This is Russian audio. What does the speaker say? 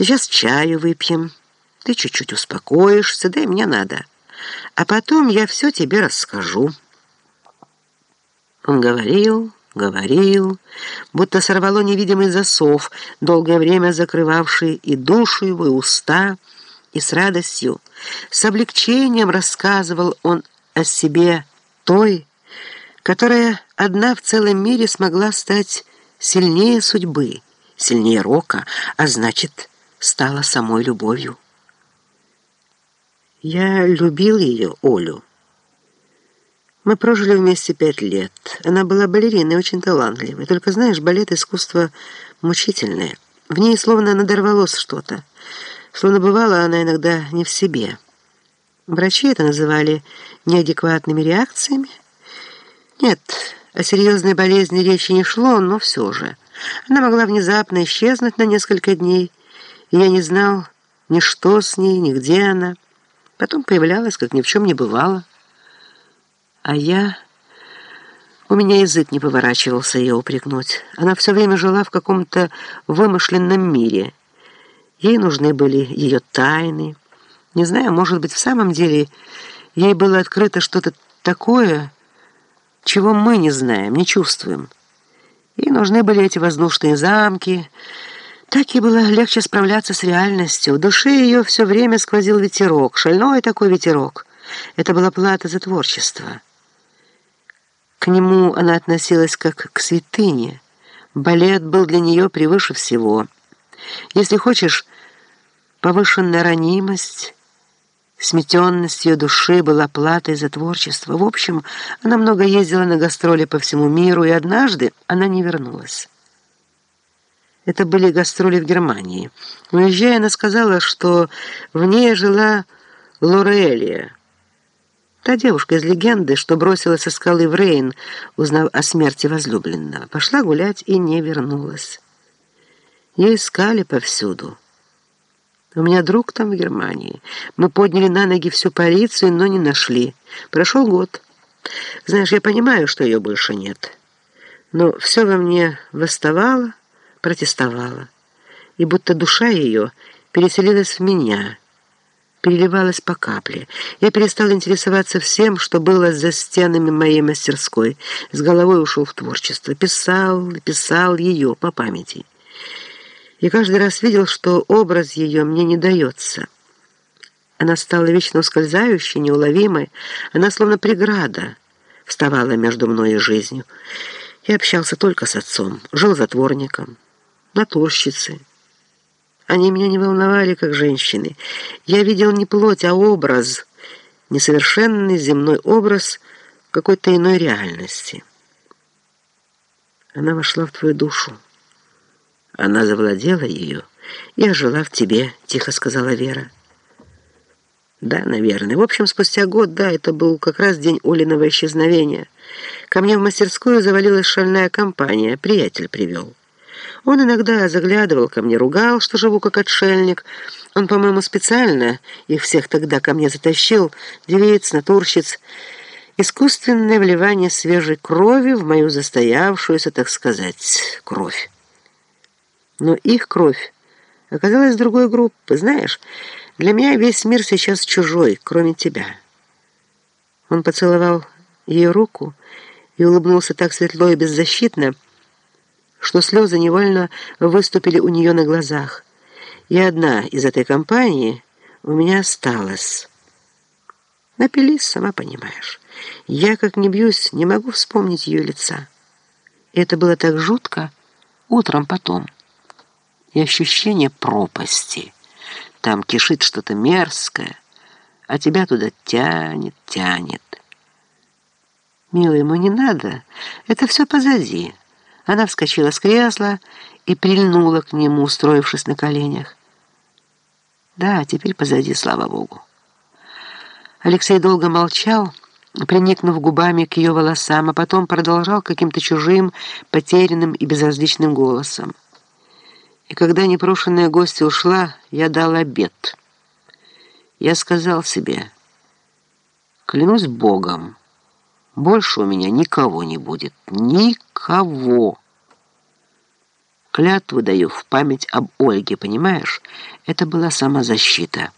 Сейчас чаю выпьем. Ты чуть-чуть успокоишься, да и мне надо. А потом я все тебе расскажу». Он говорил, говорил, будто сорвало невидимый засов, долгое время закрывавший и душу его, и уста, и с радостью, с облегчением рассказывал он о себе той, которая одна в целом мире смогла стать сильнее судьбы, сильнее рока, а значит, стала самой любовью. Я любил ее, Олю. Мы прожили вместе пять лет. Она была балериной, очень талантливой. Только, знаешь, балет — искусство мучительное. В ней словно надорвалось что-то. Словно бывала она иногда не в себе. Врачи это называли неадекватными реакциями. Нет, о серьезной болезни речи не шло, но все же. Она могла внезапно исчезнуть на несколько дней, я не знал ни что с ней, ни где она. Потом появлялась, как ни в чем не бывало. А я... У меня язык не поворачивался ее упрекнуть. Она все время жила в каком-то вымышленном мире. Ей нужны были ее тайны. Не знаю, может быть, в самом деле ей было открыто что-то такое, чего мы не знаем, не чувствуем. Ей нужны были эти воздушные замки. Так ей было легче справляться с реальностью. В душе ее все время сквозил ветерок, шальной такой ветерок. Это была плата за творчество. К нему она относилась как к святыне. Балет был для нее превыше всего. Если хочешь, повышенная ранимость, сметенность ее души была платой за творчество. В общем, она много ездила на гастроли по всему миру, и однажды она не вернулась. Это были гастроли в Германии. Уезжая, она сказала, что в ней жила Лорелия, Та девушка из легенды, что бросилась со скалы в Рейн, узнав о смерти возлюбленного, пошла гулять и не вернулась. Ее искали повсюду. У меня друг там в Германии. Мы подняли на ноги всю полицию, но не нашли. Прошел год. Знаешь, я понимаю, что ее больше нет. Но все во мне восставало, протестовало. И будто душа ее переселилась в меня — переливалась по капле. Я перестал интересоваться всем, что было за стенами моей мастерской. С головой ушел в творчество. Писал, писал ее по памяти. И каждый раз видел, что образ ее мне не дается. Она стала вечно ускользающей, неуловимой. Она словно преграда вставала между мной и жизнью. Я общался только с отцом, жил затворником, натурщицей. Они меня не волновали, как женщины. Я видел не плоть, а образ, несовершенный земной образ какой-то иной реальности. Она вошла в твою душу. Она завладела ее. Я жила в тебе, тихо сказала Вера. Да, наверное. В общем, спустя год, да, это был как раз день Олиного исчезновения. Ко мне в мастерскую завалилась шальная компания. Приятель привел. Он иногда заглядывал ко мне, ругал, что живу как отшельник. Он, по-моему, специально их всех тогда ко мне затащил, девиц, натурщиц. Искусственное вливание свежей крови в мою застоявшуюся, так сказать, кровь. Но их кровь оказалась другой группы. Знаешь, для меня весь мир сейчас чужой, кроме тебя. Он поцеловал ее руку и улыбнулся так светло и беззащитно, что слезы невольно выступили у нее на глазах. И одна из этой компании у меня осталась. Напились, сама понимаешь. Я, как не бьюсь, не могу вспомнить ее лица. И это было так жутко утром потом. И ощущение пропасти. Там кишит что-то мерзкое, а тебя туда тянет, тянет. Милый, ему не надо. Это все позади. Она вскочила с кресла и прильнула к нему, устроившись на коленях. Да, теперь позади, слава богу. Алексей долго молчал, приникнув губами к ее волосам, а потом продолжал каким-то чужим, потерянным и безразличным голосом. И когда непрошенная гостья ушла, я дал обед. Я сказал себе, клянусь Богом, больше у меня никого не будет. Никого. Клятву даю в память об Ольге, понимаешь? Это была самозащита».